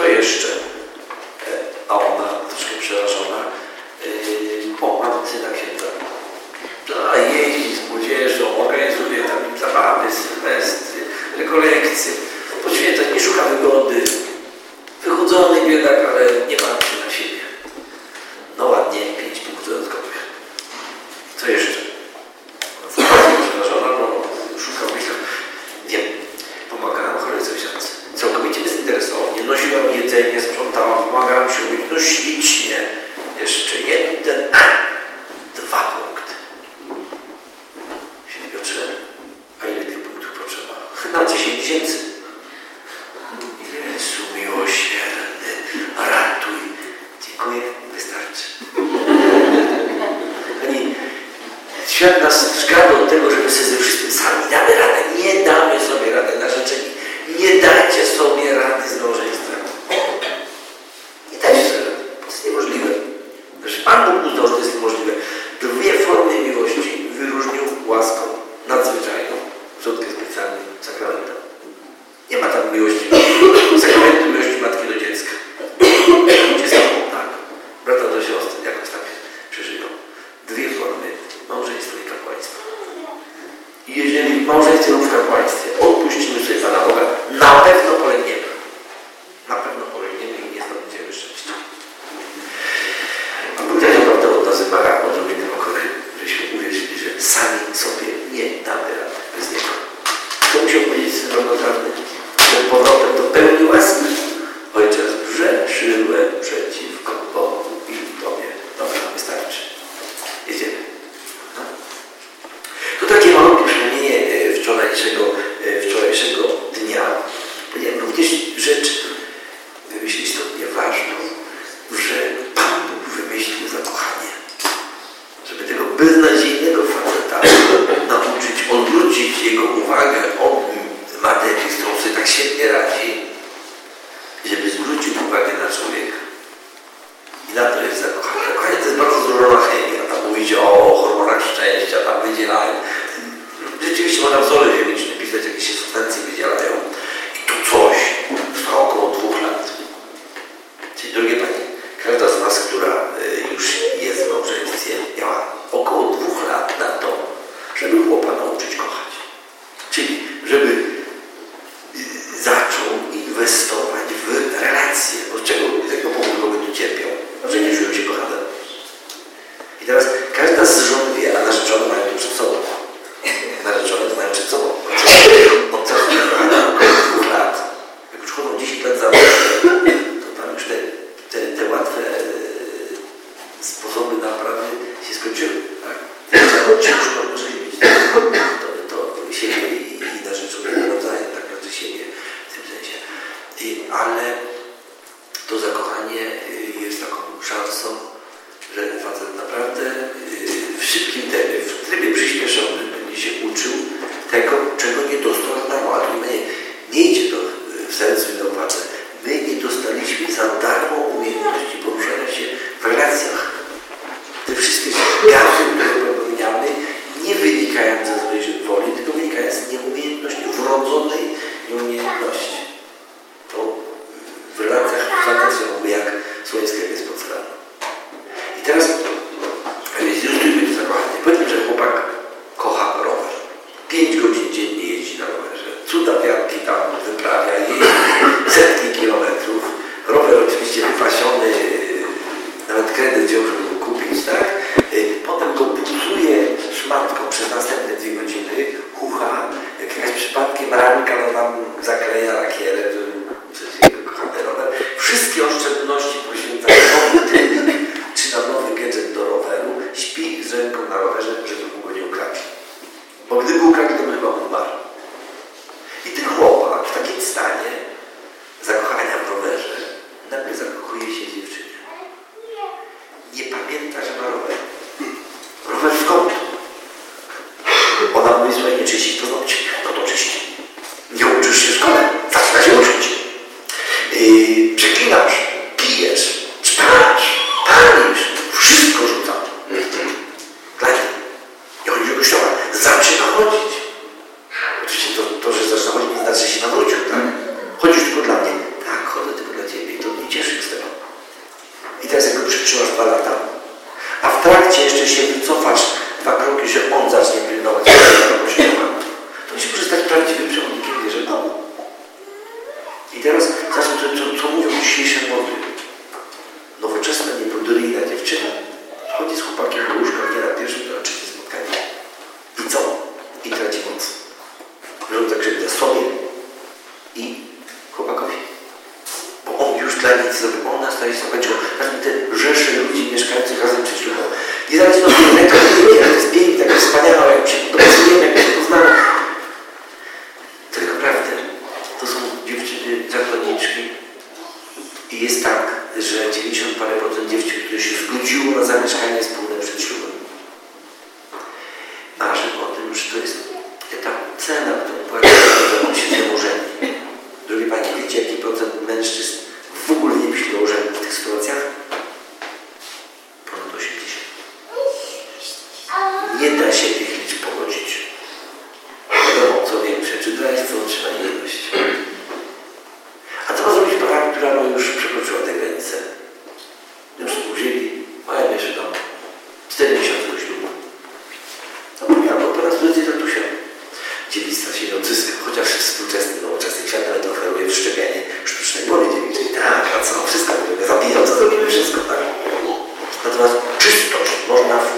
co jeszcze? materii, z na rowerze, żeby długo nie ukradli. Bo gdyby ukradli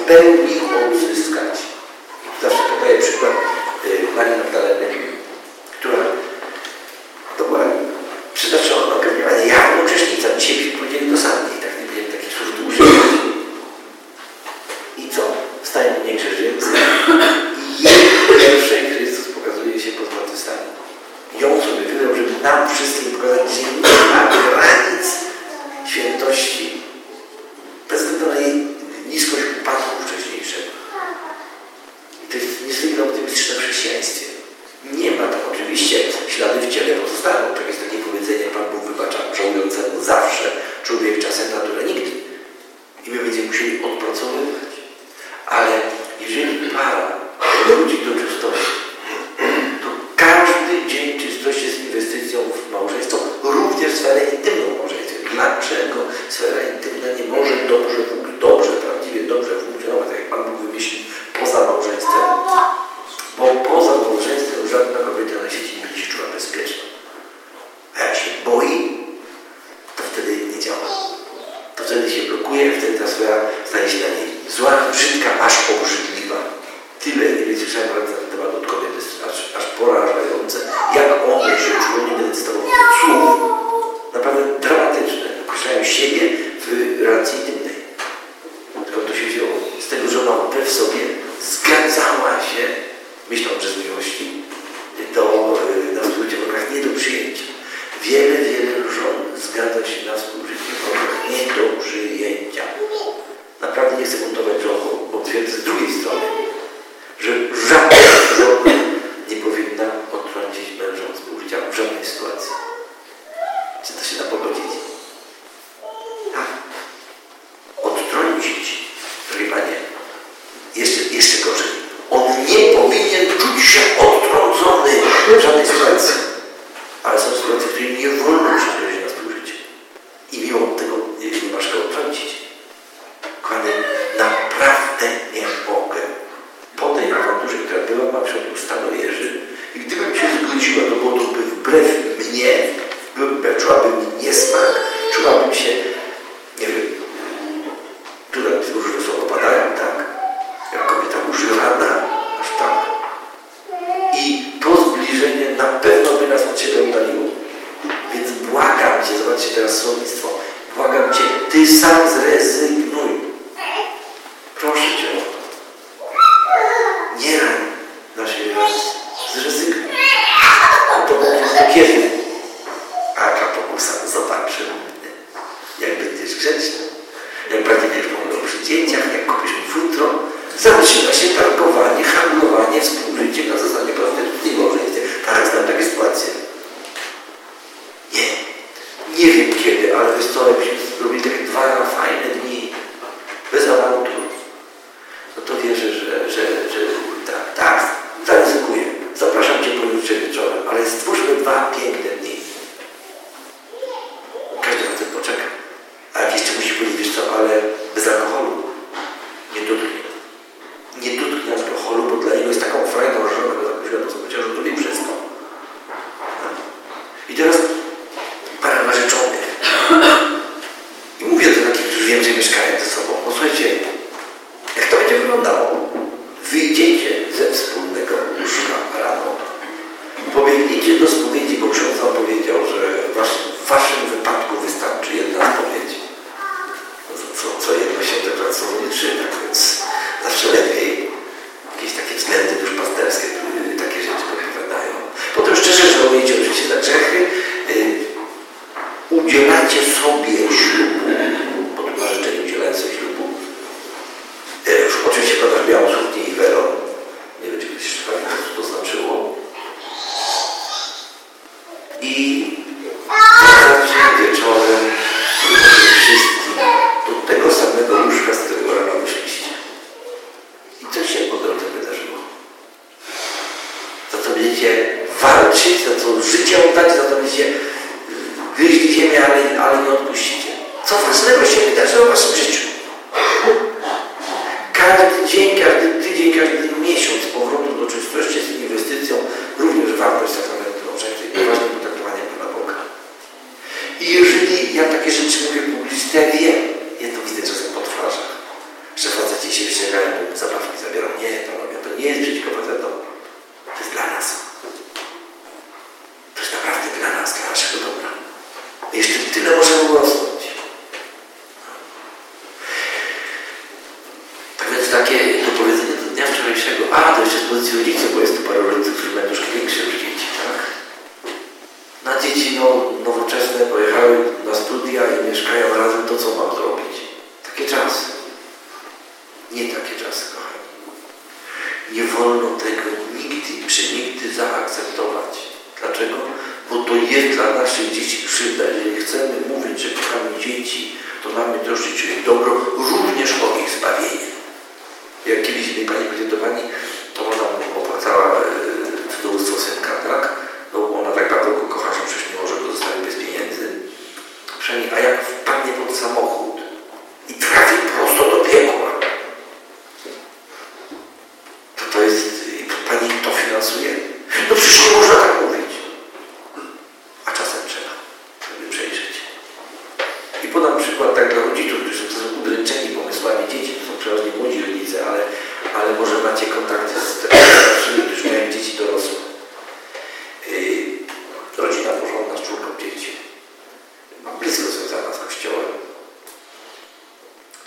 then we also discover.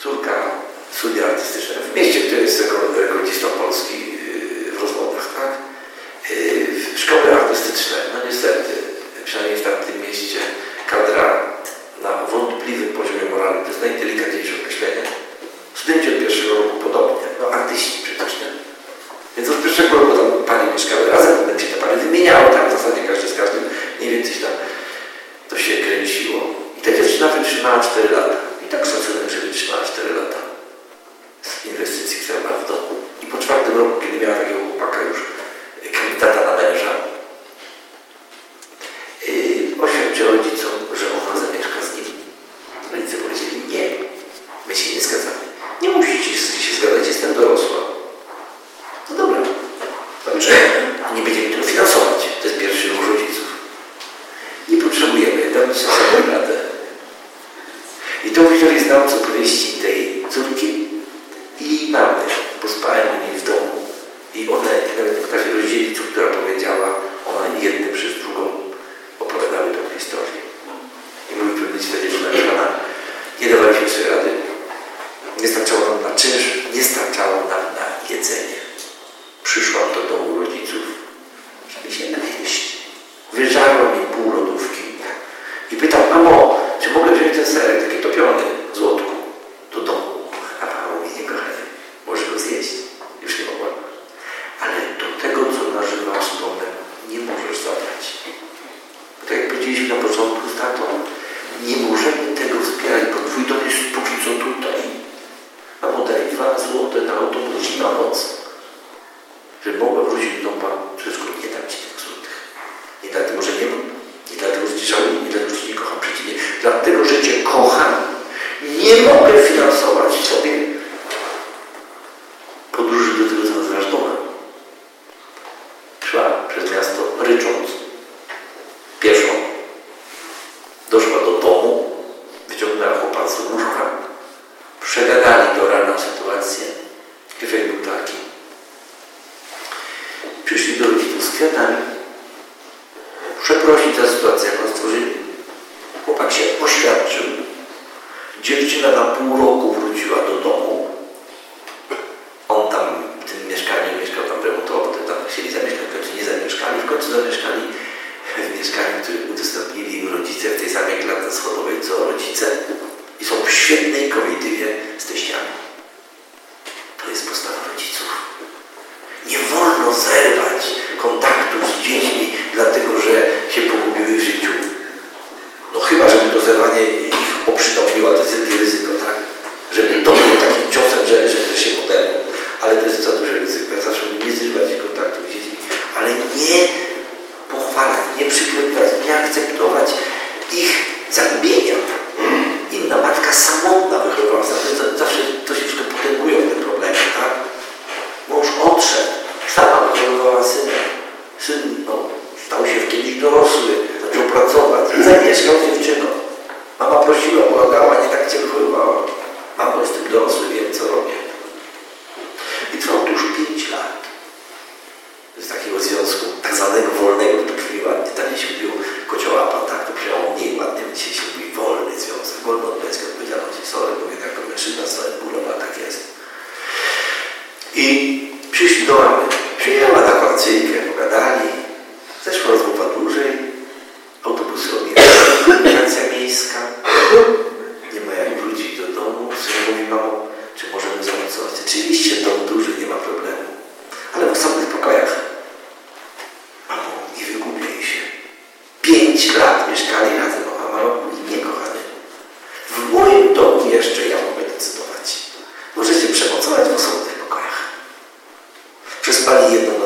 córka studia artystyczne w mieście, które jest rekordzistą Polski y, w rozwodach, tak? Y, Szkoły artystyczne, no niestety, przynajmniej w tamtym mieście, kadra na wątpliwym poziomie moralnym, to jest najdelikatniejsze określenie. Studenci od pierwszego roku podobnie, no artyści przecież, nie? Więc od pierwszego roku tam pani mieszkały razem, potem się te pary wymieniały, tam w zasadzie każdy z każdym mniej więcej tam to się kręciło. I ta dziewczyna wytrzymała 4 lata.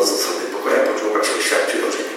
zasady pokoja, po człowieka przeświadczył o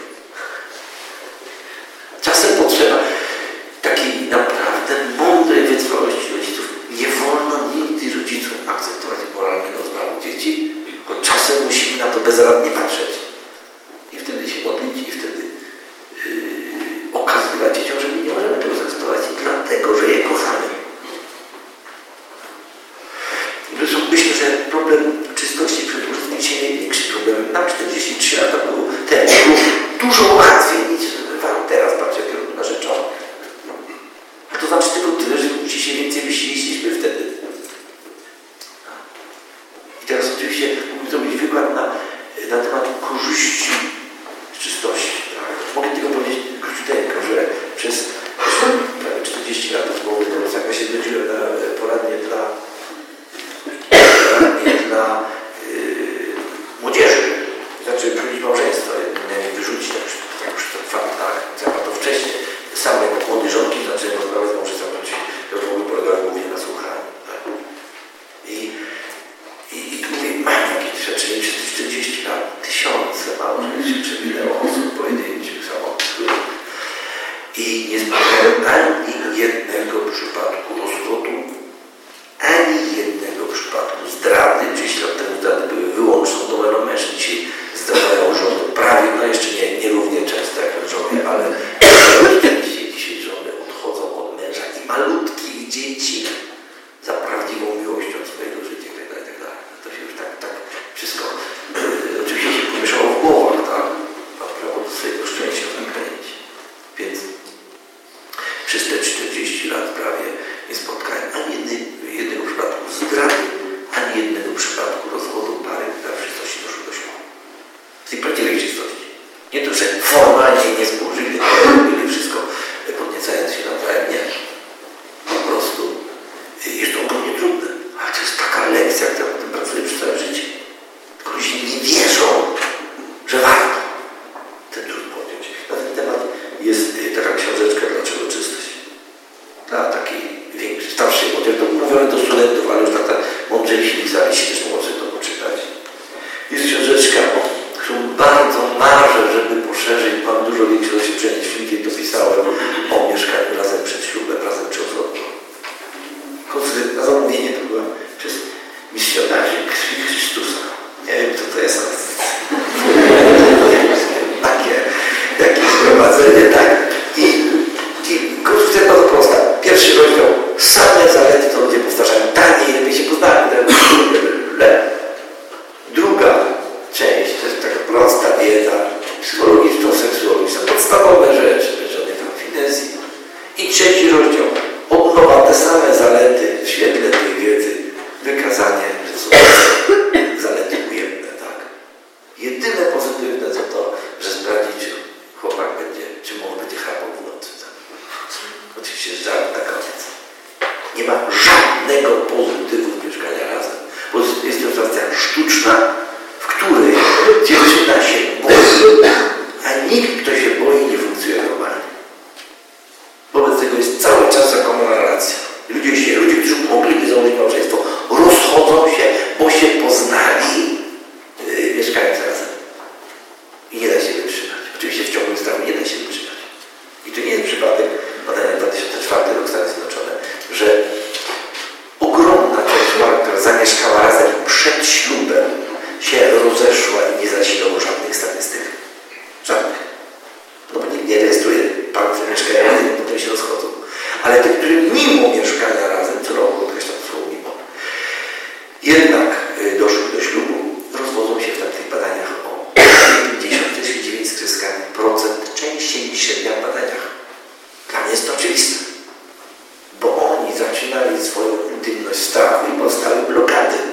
ceva iz svoje intimnoj strasti postali blokade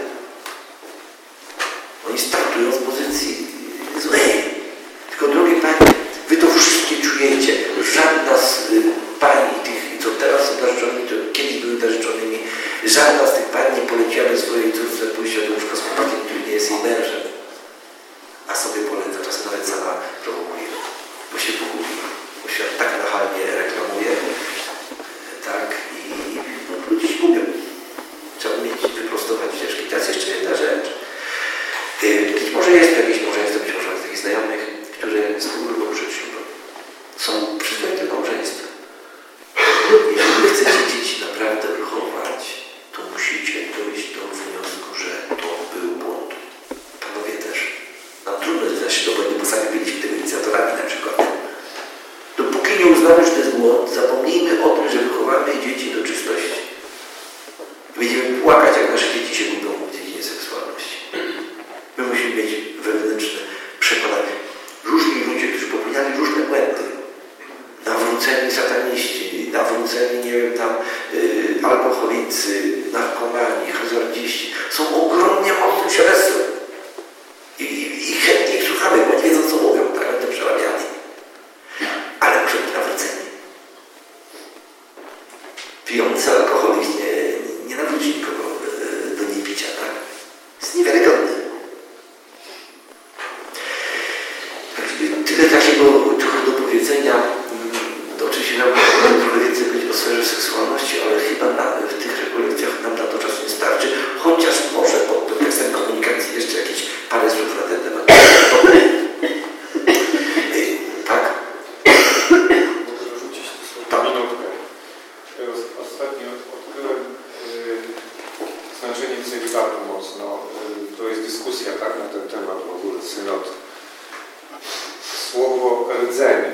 słowo rdzenie,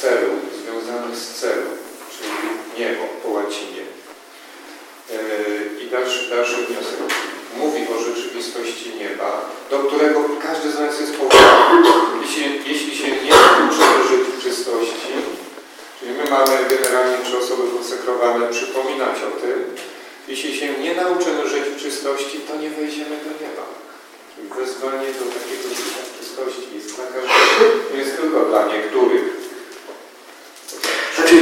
celu, związane z celu, czyli niebo po łacinie. E, I dalszy, dalszy wniosek. Mówi o rzeczywistości nieba, do którego każdy z nas jest powołany. Jeśli, jeśli się nie uczy do czystości, czyli my mamy generalnie trzy osoby konsekrowane, przypominać o tym, jeśli się nie nauczymy czystości, to nie wejdziemy do nieba. Wezwanie do takiego bliskości jest dla każdego, nie jest tylko dla niektórych. Znaczy,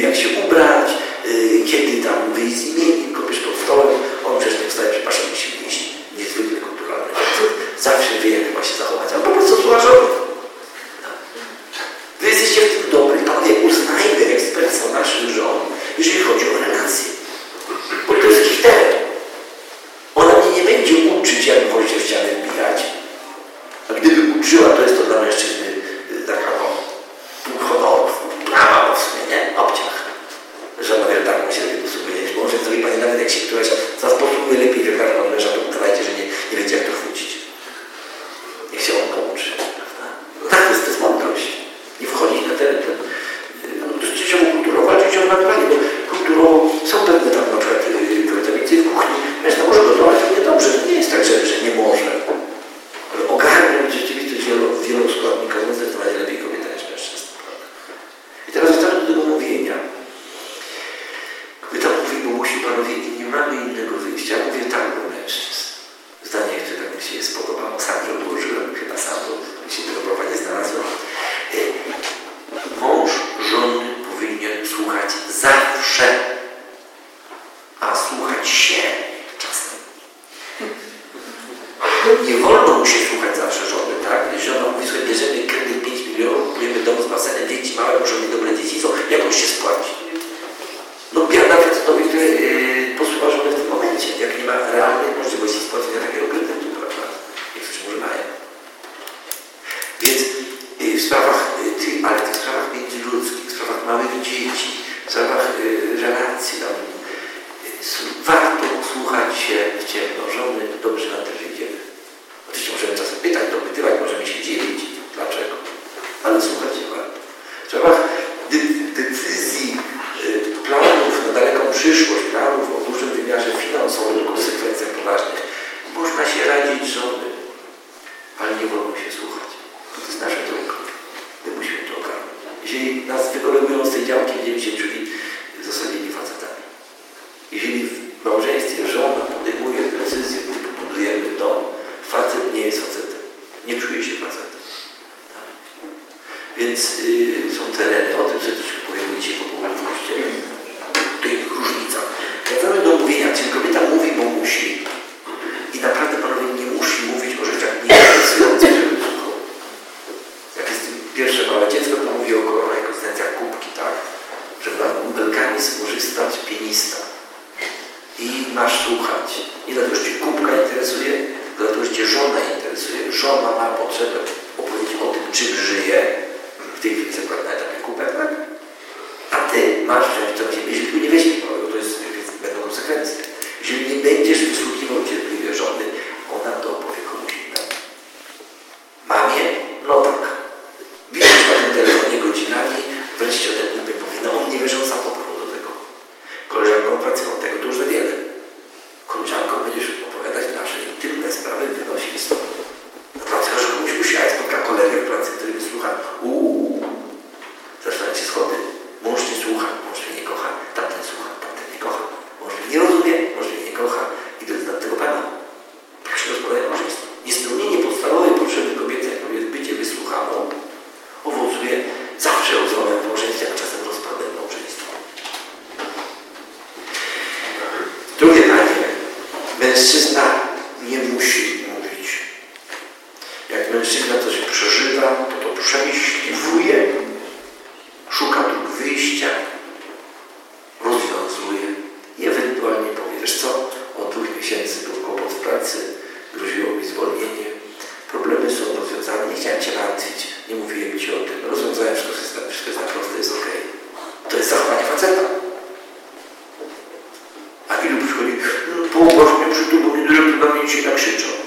jak się ubrać, y, kiedy tam wyjść z imieniem, kogoś pod stołem, on przecież nie wstaje, przepraszam, musimy gdzie nas wykorzystują z tej działki 90去当使者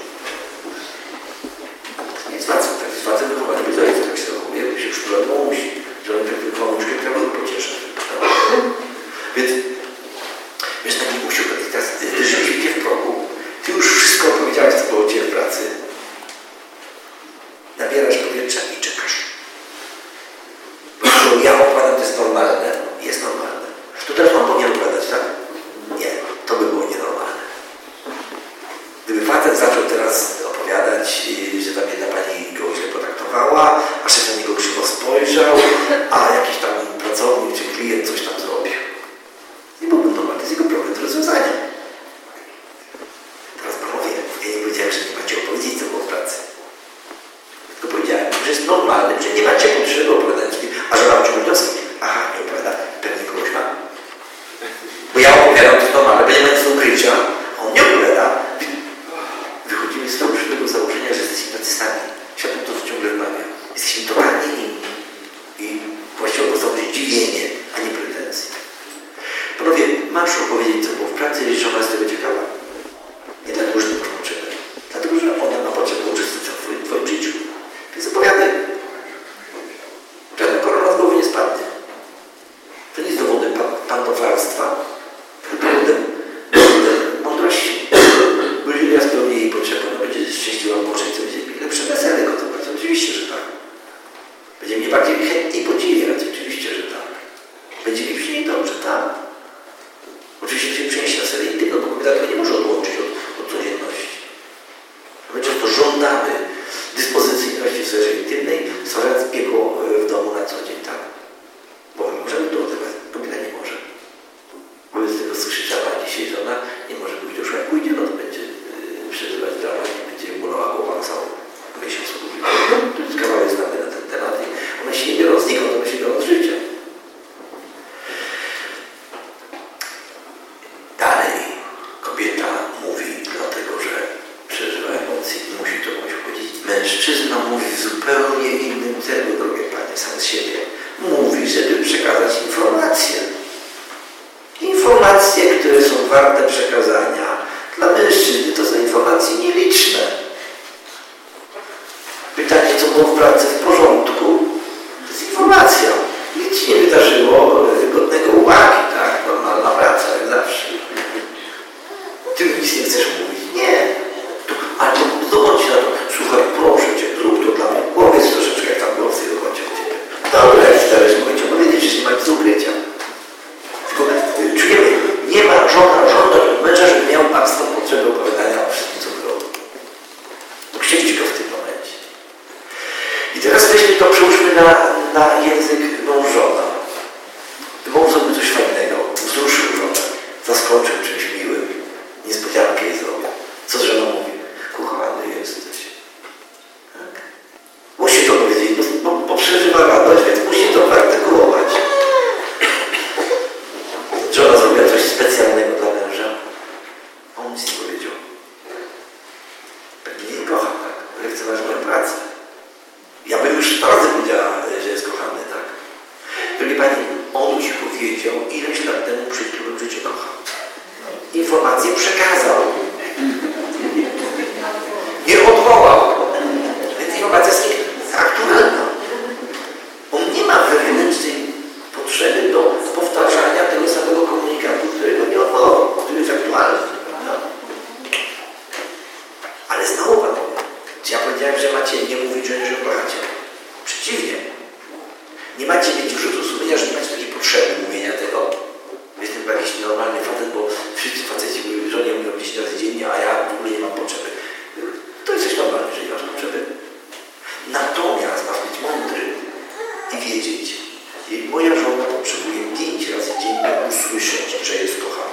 i wiedzieć. I moja żona potrzebuje pięć razy dziennie usłyszeć, że jest kochana.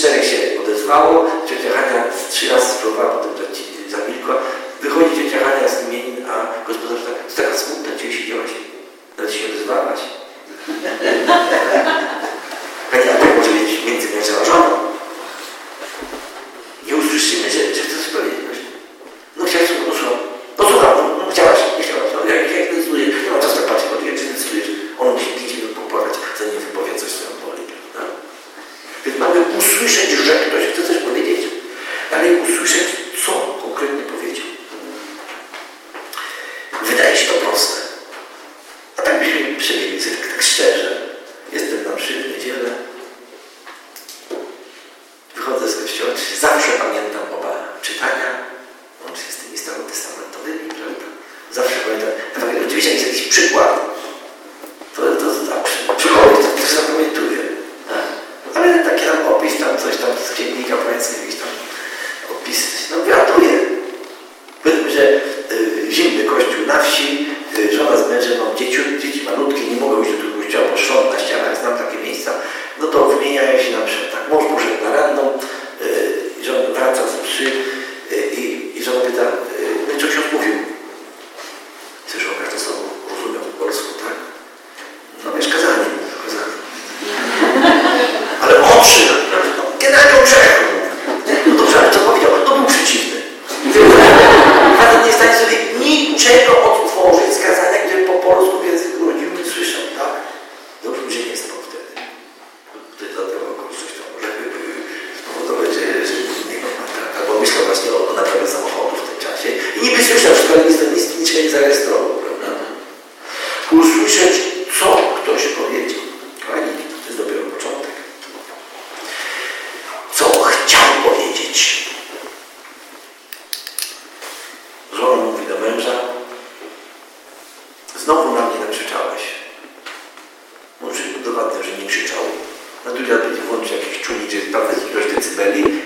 czterech się odezwało, ciocia Hania trzy razy spróbowała, potem zamilkła. Wychodzi ciocia Hania z imienin, a gospodarz tak, jest taka smutna, gdzie siedziałaś, nawet się odezwałaś. Hania, tak, tak może być między mężem a żoną. really?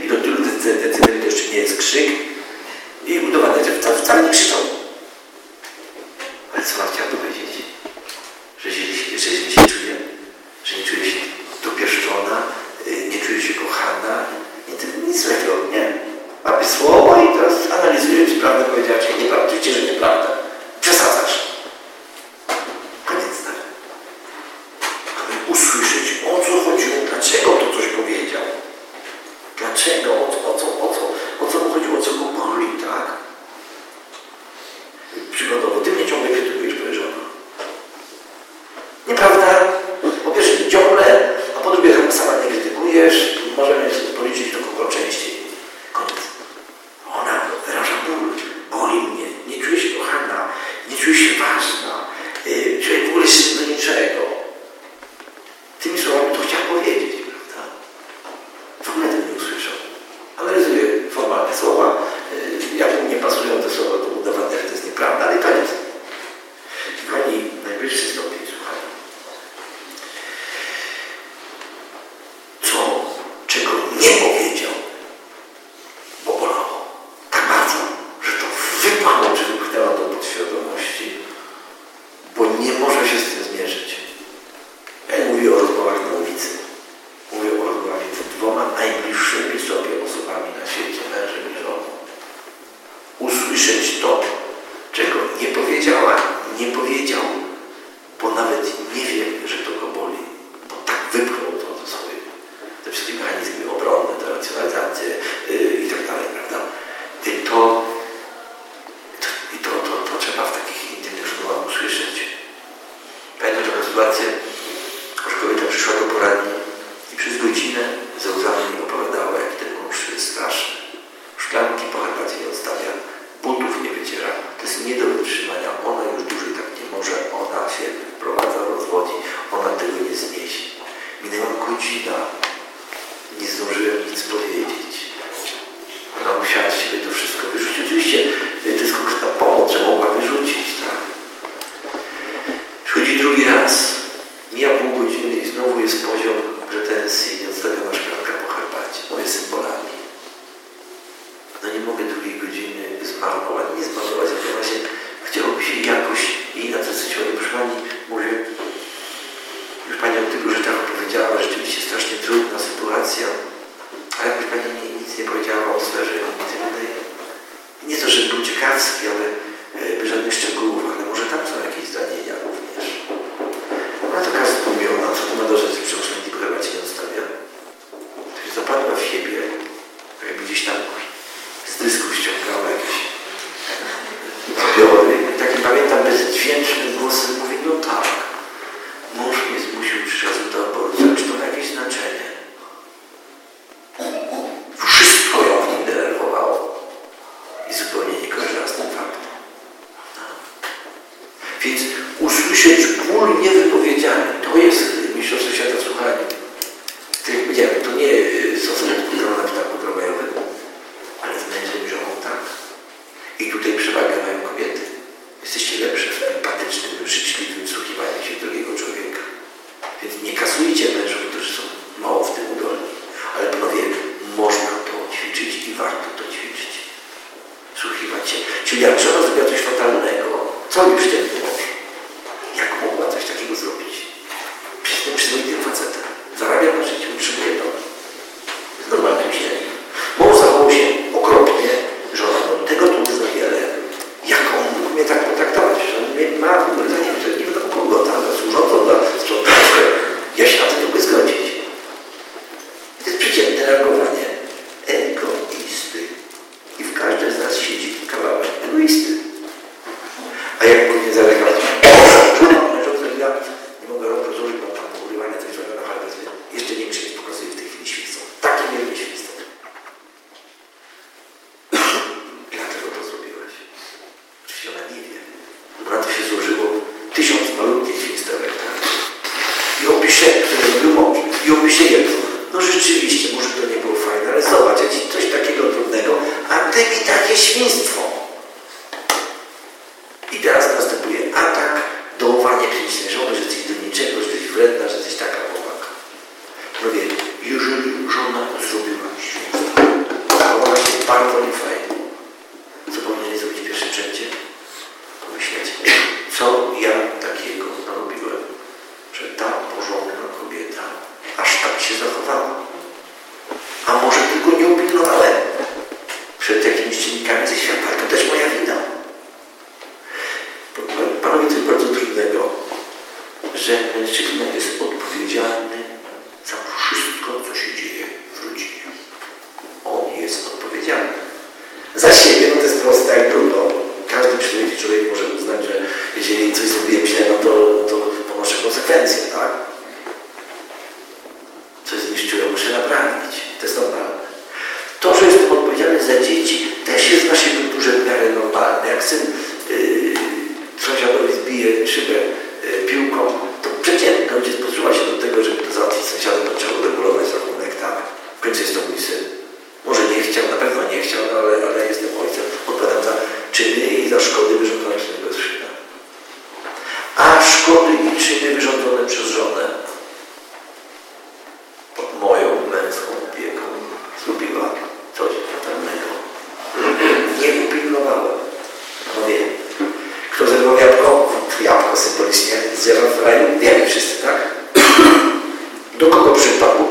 Do kogo przypadł?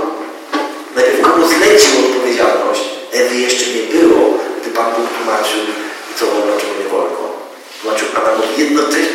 Najpierw komu zlecił odpowiedzialność? Ewy jeszcze nie było, gdy Pan Bóg tłumaczył, co wolno, czego nie wolno. Tłumaczył Adamowi jednocześnie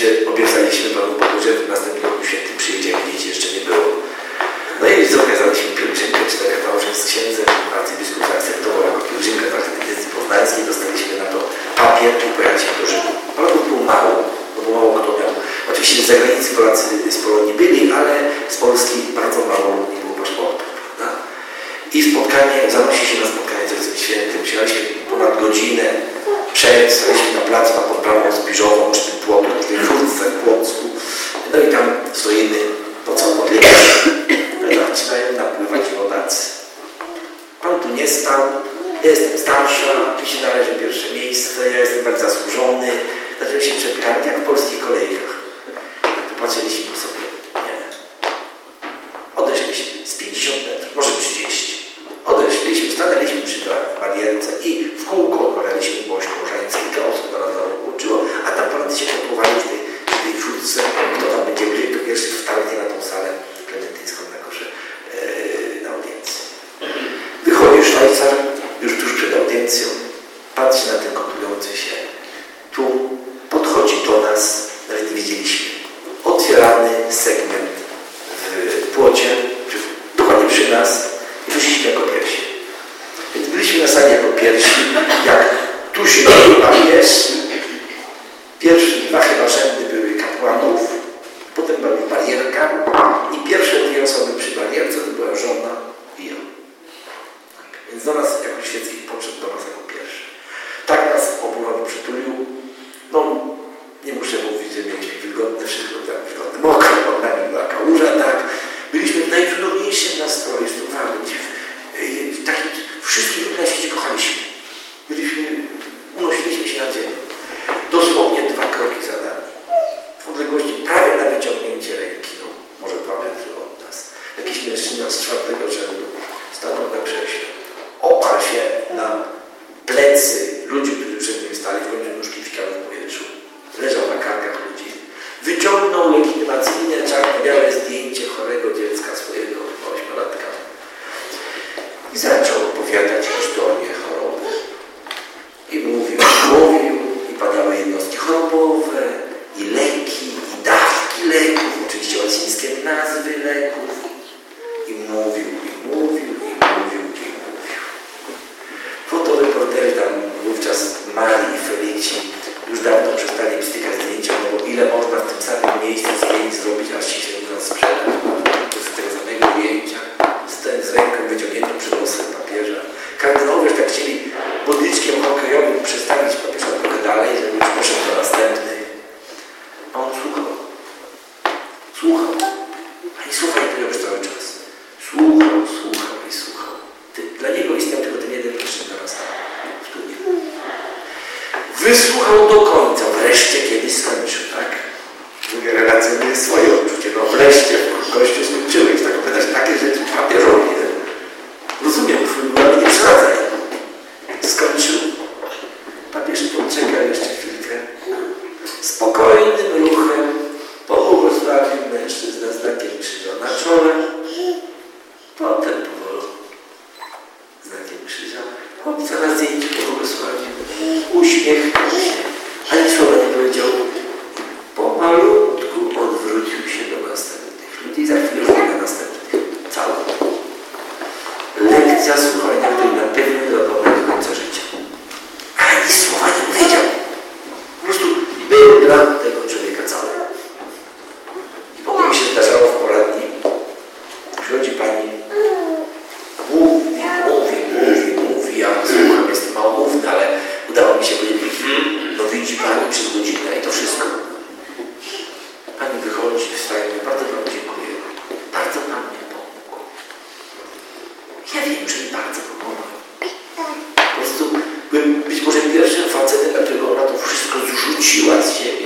Że obiecaliśmy Panu Bogu, że w następnym Ja wiem, że mi bardzo pomogła. Tak. Po prostu byłem być może pierwszym facetem, na którego ona to wszystko zrzuciła z siebie.